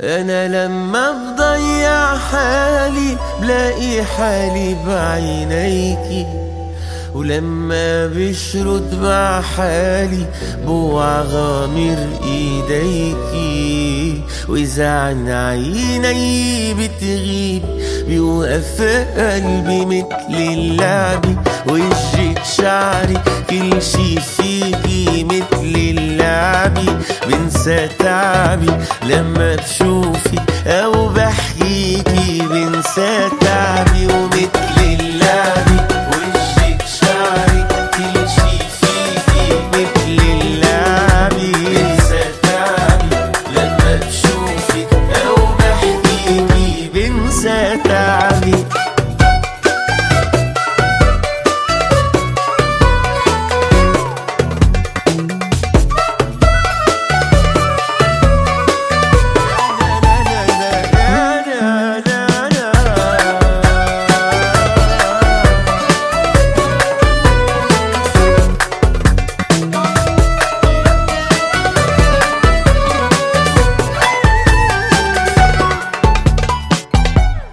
أنا لما بضيع حالي بلاقي حالي بعينيكي ولما بشرد مع حالي بوع غامر ايديكي وإذا عن عيني بتغيب بيوقف قلبي مثل اللعبة وجهك شعري كل شي فيكي بنسى تعبي لما بشوفك أو بحكيكي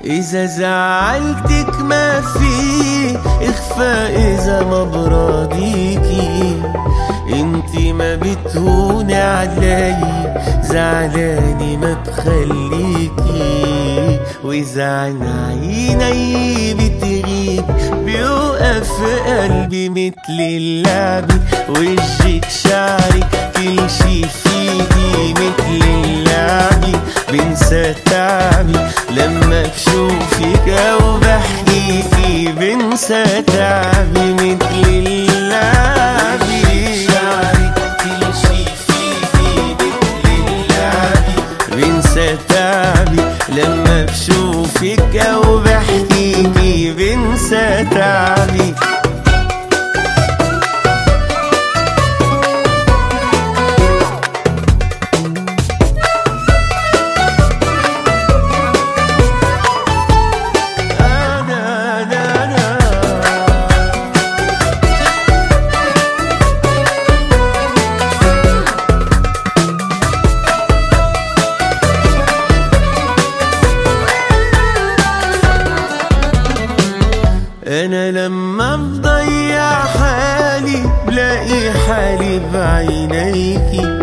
إذا زعلتك ما في إخفاء إذا ما براضيكي انتي ما بتهوني علي زعلاني ما بخليكي وإذا عن عيني بتغيب بيوقف قلبي مثل اللعبة وجهك شعري كل شي. مثل اللعبة شعري كل شي فيكي مثل اللعبة بنسى تعبي لما بشوفك أو بحكيكي بنسى تعبي بلاقي حالي بعينيكي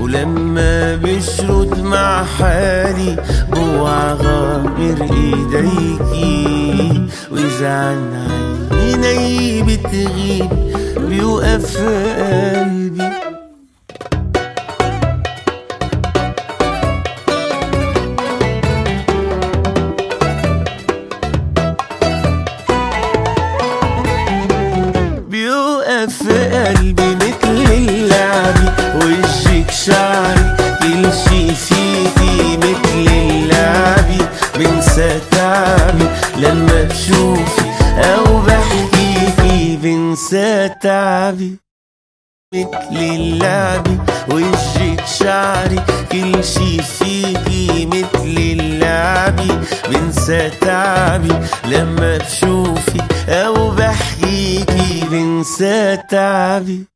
ولما بشرد مع حالي بوع غامر ايديكي واذا عن عيني بتغيب بيوقف قلبي. بيوقف قلبي مثل اللعبة وجهك شعري كل شي فيكي مثل اللعبة بنسى تعبي لما بشوفي أو بحكيكي بنسى تعبي مثل اللعبة وجهك شعري كل شي فيكي بنسى تعبي لما بشوفك أو بحكيكي بنسى تعبي.